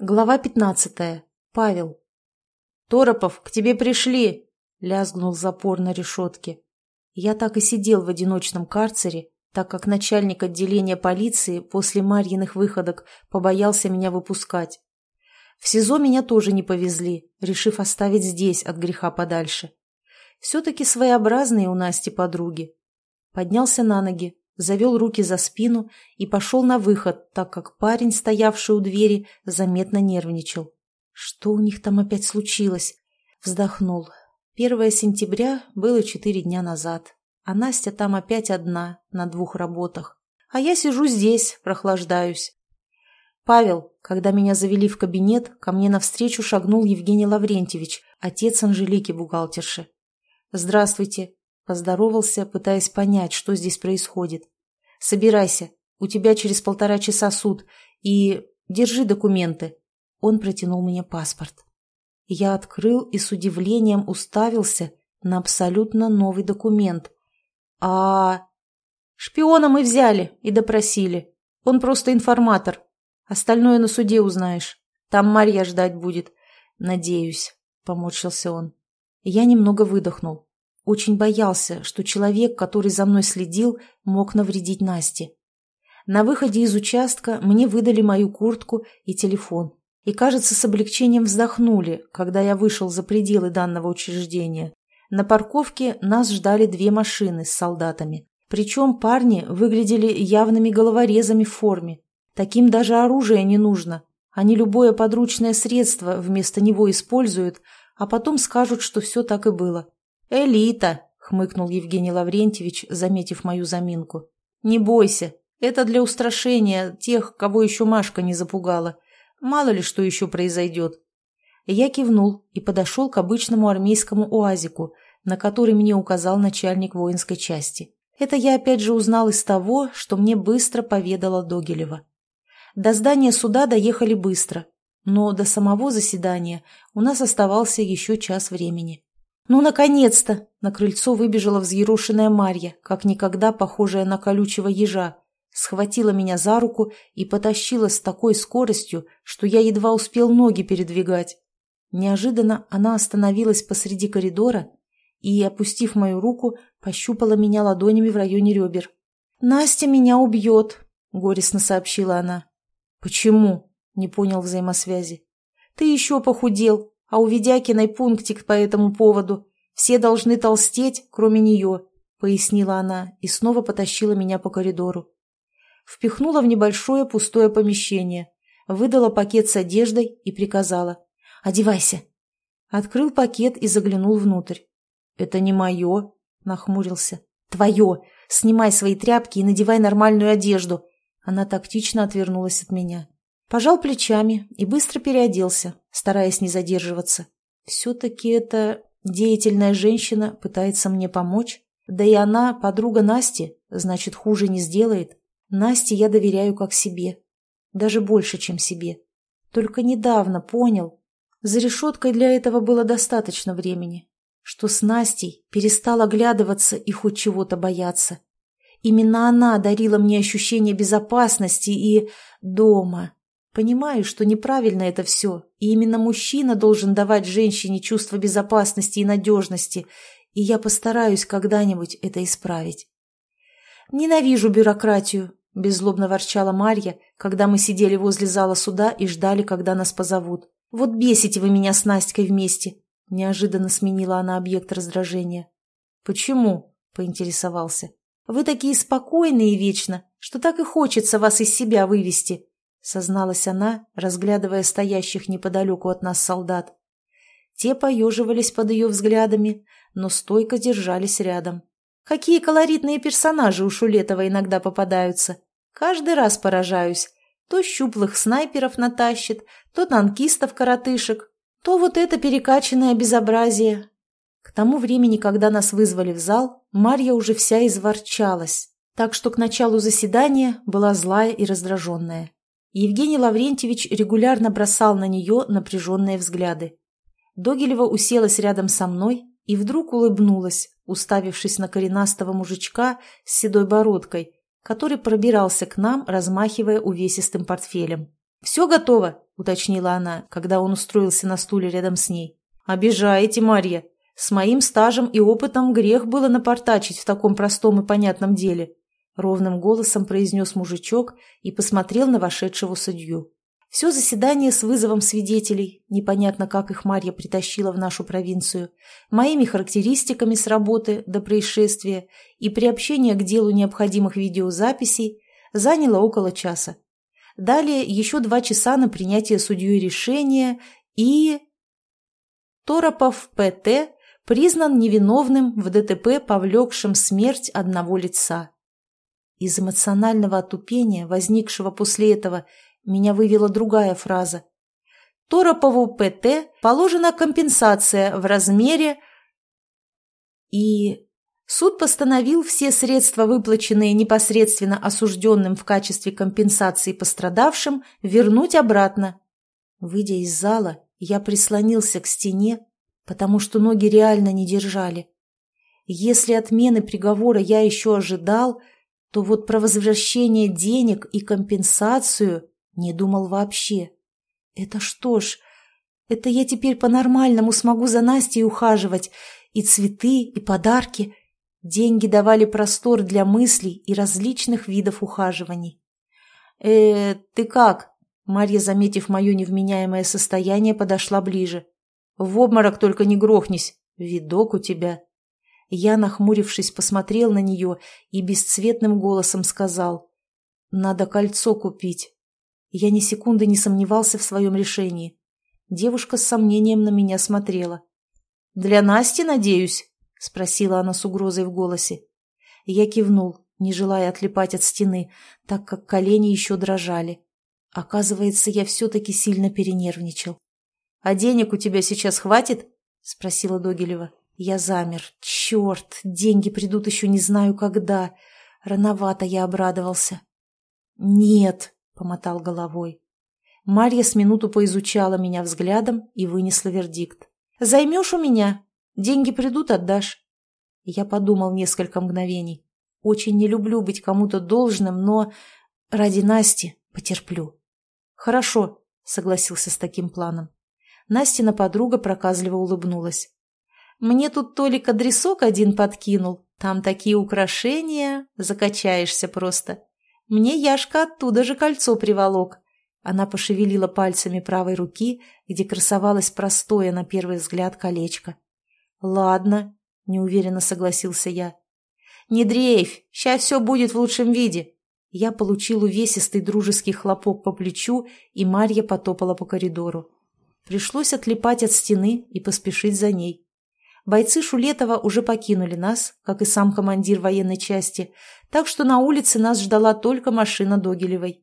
Глава пятнадцатая. Павел. «Торопов, к тебе пришли!» — лязгнул запор на решетке. Я так и сидел в одиночном карцере, так как начальник отделения полиции после Марьиных выходок побоялся меня выпускать. В СИЗО меня тоже не повезли, решив оставить здесь от греха подальше. Все-таки своеобразные у Насти подруги. Поднялся на ноги, завел руки за спину и пошел на выход, так как парень, стоявший у двери, заметно нервничал. Что у них там опять случилось? Вздохнул. Первое сентября было четыре дня назад, а Настя там опять одна, на двух работах. А я сижу здесь, прохлаждаюсь. «Павел, когда меня завели в кабинет, ко мне навстречу шагнул Евгений Лаврентьевич, отец Анжелики, бухгалтерши. «Здравствуйте», Поздоровался, пытаясь понять, что здесь происходит. «Собирайся. У тебя через полтора часа суд. И держи документы». Он протянул мне паспорт. Я открыл и с удивлением уставился на абсолютно новый документ. А... Шпиона мы взяли и допросили. Он просто информатор. Остальное на суде узнаешь. Там Марья ждать будет. Надеюсь, — поморщился он. Я немного выдохнул. Очень боялся, что человек, который за мной следил, мог навредить Насте. На выходе из участка мне выдали мою куртку и телефон. И, кажется, с облегчением вздохнули, когда я вышел за пределы данного учреждения. На парковке нас ждали две машины с солдатами. Причем парни выглядели явными головорезами в форме. Таким даже оружие не нужно. Они любое подручное средство вместо него используют, а потом скажут, что все так и было. «Элита!» — хмыкнул Евгений Лаврентьевич, заметив мою заминку. «Не бойся, это для устрашения тех, кого еще Машка не запугала. Мало ли что еще произойдет». Я кивнул и подошел к обычному армейскому уазику, на который мне указал начальник воинской части. Это я опять же узнал из того, что мне быстро поведала Догилева. До здания суда доехали быстро, но до самого заседания у нас оставался еще час времени. «Ну, наконец-то!» — на крыльцо выбежала взъерошенная Марья, как никогда похожая на колючего ежа. Схватила меня за руку и потащила с такой скоростью, что я едва успел ноги передвигать. Неожиданно она остановилась посреди коридора и, опустив мою руку, пощупала меня ладонями в районе ребер. «Настя меня убьет», — горестно сообщила она. «Почему?» — не понял взаимосвязи. «Ты еще похудел, а у Ведякиной пунктик по этому поводу. Все должны толстеть, кроме нее», — пояснила она и снова потащила меня по коридору. Впихнула в небольшое пустое помещение, выдала пакет с одеждой и приказала. «Одевайся». Открыл пакет и заглянул внутрь. «Это не мое», — нахмурился. «Твое! Снимай свои тряпки и надевай нормальную одежду». Она тактично отвернулась от меня. Пожал плечами и быстро переоделся, стараясь не задерживаться. Все-таки эта деятельная женщина пытается мне помочь. Да и она подруга Насти, значит, хуже не сделает. Насте я доверяю как себе. Даже больше, чем себе. Только недавно понял. За решеткой для этого было достаточно времени. Что с Настей перестал оглядываться и хоть чего-то бояться. Именно она дарила мне ощущение безопасности и дома. Понимаю, что неправильно это все, и именно мужчина должен давать женщине чувство безопасности и надежности, и я постараюсь когда-нибудь это исправить. «Ненавижу бюрократию», – беззлобно ворчала Марья, когда мы сидели возле зала суда и ждали, когда нас позовут. «Вот бесите вы меня с Настькой вместе», – неожиданно сменила она объект раздражения. «Почему?» – поинтересовался. «Вы такие спокойные вечно, что так и хочется вас из себя вывести», созналась она, разглядывая стоящих неподалеку от нас солдат. Те поеживались под ее взглядами, но стойко держались рядом. Какие колоритные персонажи у Шулетова иногда попадаются. Каждый раз поражаюсь. То щуплых снайперов натащит, то танкистов-коротышек, то вот это перекачанное безобразие. К тому времени, когда нас вызвали в зал, Марья уже вся изворчалась, так что к началу заседания была злая и раздраженная. Евгений Лаврентьевич регулярно бросал на нее напряженные взгляды. Догилева уселась рядом со мной и вдруг улыбнулась, уставившись на коренастого мужичка с седой бородкой, который пробирался к нам, размахивая увесистым портфелем. «Все готово», — уточнила она, когда он устроился на стуле рядом с ней. «Обижаете, Марья. С моим стажем и опытом грех было напортачить в таком простом и понятном деле», — ровным голосом произнес мужичок и посмотрел на вошедшего судью. Все заседание с вызовом свидетелей, непонятно, как их Марья притащила в нашу провинцию, моими характеристиками с работы до происшествия и приобщения к делу необходимых видеозаписей заняло около часа. Далее еще два часа на принятие судьей решения и... Торопов П.Т. признан невиновным в ДТП, повлекшем смерть одного лица. Из эмоционального отупения, возникшего после этого, меня вывела другая фраза. Торопову ПТ положена компенсация в размере... И суд постановил все средства, выплаченные непосредственно осужденным в качестве компенсации пострадавшим, вернуть обратно. Выйдя из зала, я прислонился к стене, потому что ноги реально не держали. Если отмены приговора я еще ожидал, то вот про возвращение денег и компенсацию не думал вообще. Это что ж, это я теперь по-нормальному смогу за Настей ухаживать. И цветы, и подарки. Деньги давали простор для мыслей и различных видов ухаживаний. «Э, ты как?» Марья, заметив мое невменяемое состояние, подошла ближе. «В обморок только не грохнись. Видок у тебя». Я, нахмурившись, посмотрел на нее и бесцветным голосом сказал. «Надо кольцо купить». Я ни секунды не сомневался в своем решении. Девушка с сомнением на меня смотрела. «Для Насти, надеюсь?» — спросила она с угрозой в голосе. Я кивнул, не желая отлипать от стены, так как колени еще дрожали. Оказывается, я все-таки сильно перенервничал. «А денег у тебя сейчас хватит?» — спросила Догилева. Я замер. «Черт, деньги придут еще не знаю когда. Рановато я обрадовался». «Нет», — помотал головой. Марья с минуту поизучала меня взглядом и вынесла вердикт. «Займешь у меня? Деньги придут, отдашь». Я подумал несколько мгновений. Очень не люблю быть кому-то должным, но ради Насти потерплю. «Хорошо», — согласился с таким планом. Настина подруга проказливо улыбнулась. «Мне тут Толик адресок один подкинул. Там такие украшения, закачаешься просто. Мне Яшка оттуда же кольцо приволок. Она пошевелила пальцами правой руки, где красовалось простое на первый взгляд колечко. «Ладно», — неуверенно согласился я. «Не дрейфь, сейчас все будет в лучшем виде». Я получил увесистый дружеский хлопок по плечу, и Марья потопала по коридору. Пришлось отлипать от стены и поспешить за ней. Бойцы Шулетова уже покинули нас, как и сам командир военной части, так что на улице нас ждала только машина Догилевой.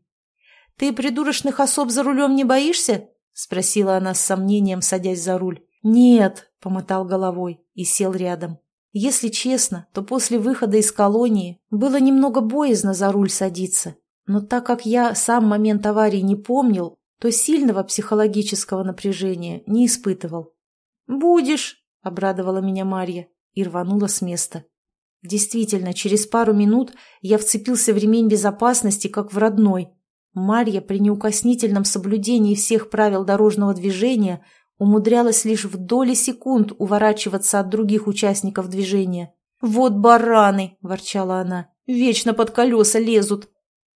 «Ты придурочных особ за рулем не боишься?» — спросила она с сомнением, садясь за руль. «Нет», — помотал головой и сел рядом. Если честно, то после выхода из колонии было немного боязно за руль садиться. Но так как я сам момент аварии не помнил, то сильного психологического напряжения не испытывал. «Будешь», — обрадовала меня Марья и рванула с места. Действительно, через пару минут я вцепился в ремень безопасности, как в родной. Марья при неукоснительном соблюдении всех правил дорожного движения умудрялась лишь в доли секунд уворачиваться от других участников движения. «Вот бараны!» – ворчала она. «Вечно под колеса лезут!»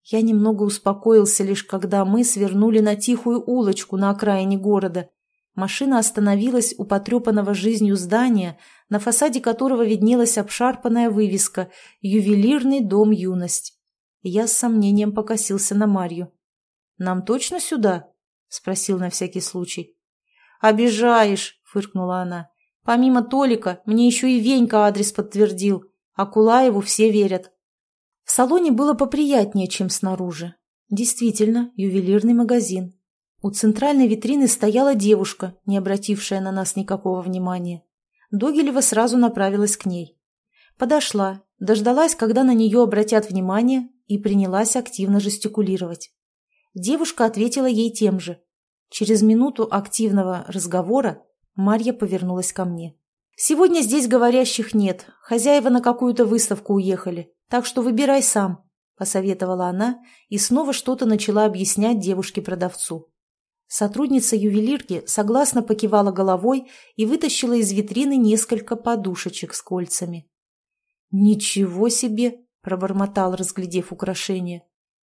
Я немного успокоился лишь когда мы свернули на тихую улочку на окраине города Машина остановилась у потрепанного жизнью здания, на фасаде которого виднелась обшарпанная вывеска «Ювелирный дом юность». Я с сомнением покосился на Марью. «Нам точно сюда?» — спросил на всякий случай. «Обижаешь!» — фыркнула она. «Помимо Толика, мне еще и Венька адрес подтвердил, а Кулаеву все верят». В салоне было поприятнее, чем снаружи. Действительно, ювелирный магазин. У центральной витрины стояла девушка, не обратившая на нас никакого внимания. Догилева сразу направилась к ней. Подошла, дождалась, когда на нее обратят внимание, и принялась активно жестикулировать. Девушка ответила ей тем же. Через минуту активного разговора Марья повернулась ко мне. «Сегодня здесь говорящих нет, хозяева на какую-то выставку уехали, так что выбирай сам. — посоветовала она и снова что-то начала объяснять девушке-продавцу. Сотрудница ювелирки согласно покивала головой и вытащила из витрины несколько подушечек с кольцами. «Ничего себе!» – пробормотал, разглядев украшение.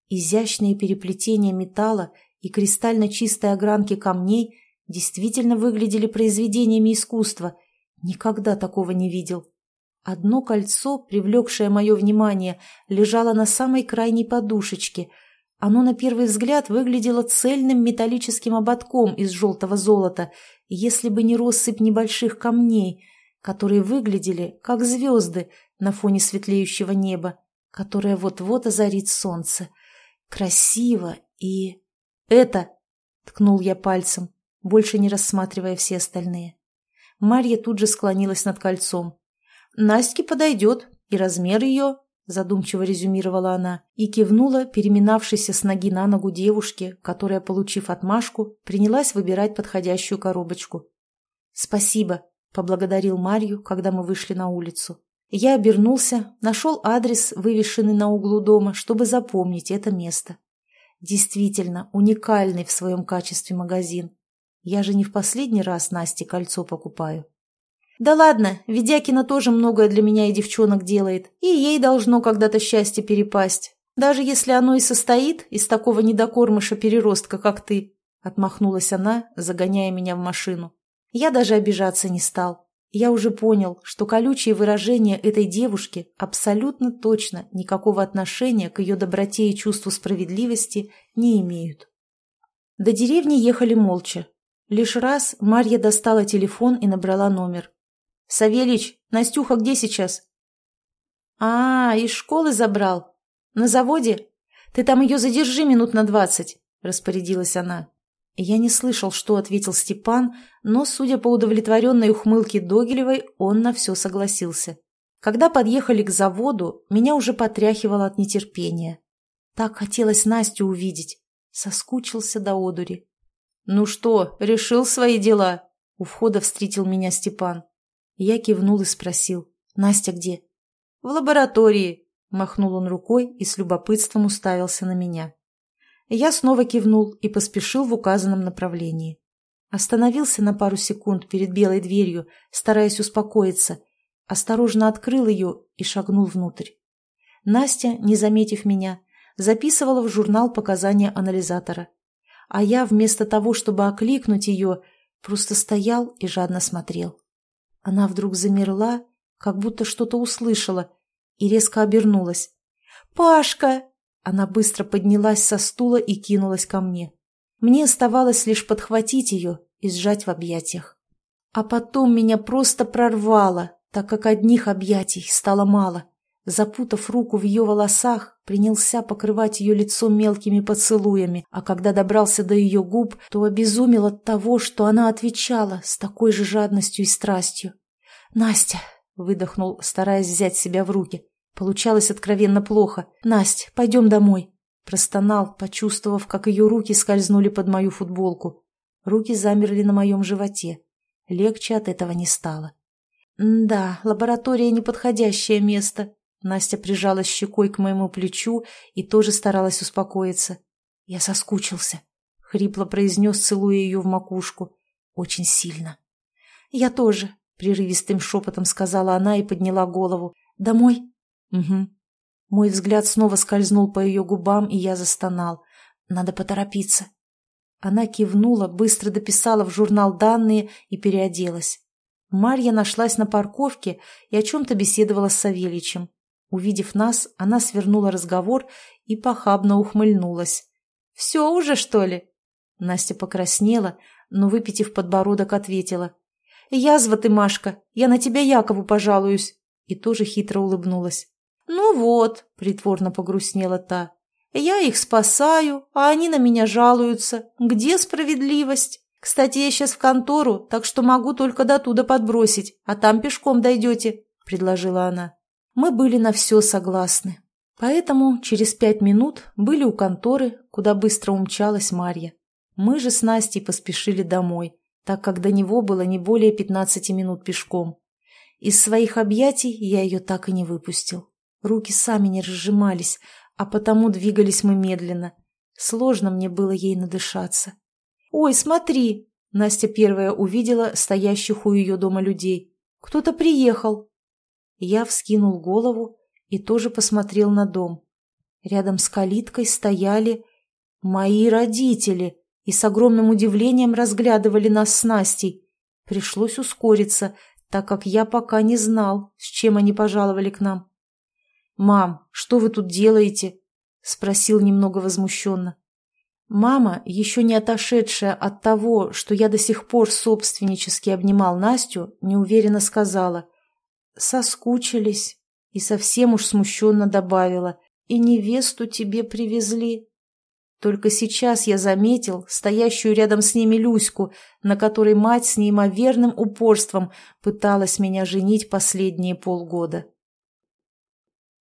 Изящные переплетения металла и кристально чистые огранки камней действительно выглядели произведениями искусства. Никогда такого не видел. Одно кольцо, привлекшее мое внимание, лежало на самой крайней подушечке – оно на первый взгляд выглядело цельным металлическим ободком из желтого золота, если бы не россыпь небольших камней, которые выглядели как звезды на фоне светлеющего неба, которое вот-вот озарит солнце. Красиво и... «Это!» — ткнул я пальцем, больше не рассматривая все остальные. Марья тут же склонилась над кольцом. «Настке подойдет, и размер ее задумчиво резюмировала она и кивнула переминавшейся с ноги на ногу девушке, которая, получив отмашку, принялась выбирать подходящую коробочку. «Спасибо», — поблагодарил Марью, когда мы вышли на улицу. Я обернулся, нашел адрес, вывешенный на углу дома, чтобы запомнить это место. Действительно, уникальный в своем качестве магазин. Я же не в последний раз Насте кольцо покупаю. Да ладно, Ведякина тоже многое для меня и девчонок делает, и ей должно когда-то счастье перепасть. Даже если оно и состоит из такого недокормыша-переростка, как ты, — отмахнулась она, загоняя меня в машину. Я даже обижаться не стал. Я уже понял, что колючие выражения этой девушки абсолютно точно никакого отношения к ее доброте и чувству справедливости не имеют. До деревни ехали молча. Лишь раз Марья достала телефон и набрала номер. «Савельич, Настюха где сейчас?» «А, из школы забрал. На заводе? Ты там ее задержи минут на двадцать», — распорядилась она. Я не слышал, что ответил Степан, но, судя по удовлетворенной ухмылке Догилевой, он на все согласился. Когда подъехали к заводу, меня уже потряхивало от нетерпения. Так хотелось Настю увидеть. Соскучился до одури. «Ну что, решил свои дела?» У входа встретил меня Степан. Я кивнул и спросил. «Настя где?» «В лаборатории», — махнул он рукой и с любопытством уставился на меня. Я снова кивнул и поспешил в указанном направлении. Остановился на пару секунд перед белой дверью, стараясь успокоиться. Осторожно открыл ее и шагнул внутрь. Настя, не заметив меня, записывала в журнал показания анализатора. А я, вместо того, чтобы окликнуть ее, просто стоял и жадно смотрел. Она вдруг замерла, как будто что-то услышала, и резко обернулась. «Пашка!» Она быстро поднялась со стула и кинулась ко мне. Мне оставалось лишь подхватить ее и сжать в объятиях. А потом меня просто прорвало, так как одних объятий стало мало. Запутав руку в ее волосах, принялся покрывать ее лицо мелкими поцелуями, а когда добрался до ее губ, то обезумел от того, что она отвечала с такой же жадностью и страстью. «Настя!» — выдохнул, стараясь взять себя в руки. Получалось откровенно плохо. «Насть, пойдем домой!» Простонал, почувствовав, как ее руки скользнули под мою футболку. Руки замерли на моем животе. Легче от этого не стало. «Да, лаборатория — неподходящее место», Настя прижалась щекой к моему плечу и тоже старалась успокоиться. «Я соскучился», — хрипло произнес, целуя ее в макушку. «Очень сильно». «Я тоже», — прерывистым шепотом сказала она и подняла голову. «Домой?» «Угу». Мой взгляд снова скользнул по ее губам, и я застонал. «Надо поторопиться». Она кивнула, быстро дописала в журнал данные и переоделась. Марья нашлась на парковке и о чем-то беседовала с Савельичем. Увидев нас, она свернула разговор и похабно ухмыльнулась. «Все уже, что ли?» Настя покраснела, но, выпитив подбородок, ответила. «Язва ты, Машка, я на тебя Якову пожалуюсь!» И тоже хитро улыбнулась. «Ну вот», — притворно погрустнела та, — «я их спасаю, а они на меня жалуются. Где справедливость? Кстати, я сейчас в контору, так что могу только до туда подбросить, а там пешком дойдете», — предложила она. Мы были на все согласны. Поэтому через пять минут были у конторы, куда быстро умчалась Марья. Мы же с Настей поспешили домой, так как до него было не более пятнадцати минут пешком. Из своих объятий я ее так и не выпустил. Руки сами не разжимались, а потому двигались мы медленно. Сложно мне было ей надышаться. «Ой, смотри!» Настя первая увидела стоящих у ее дома людей. «Кто-то приехал!» Я вскинул голову и тоже посмотрел на дом. Рядом с калиткой стояли мои родители и с огромным удивлением разглядывали нас с Настей. Пришлось ускориться, так как я пока не знал, с чем они пожаловали к нам. «Мам, что вы тут делаете?» — спросил немного возмущенно. Мама, еще не отошедшая от того, что я до сих пор собственнически обнимал Настю, неуверенно сказала «Соскучились» и совсем уж смущенно добавила «И невесту тебе привезли». Только сейчас я заметил стоящую рядом с ними Люську, на которой мать с неимоверным упорством пыталась меня женить последние полгода.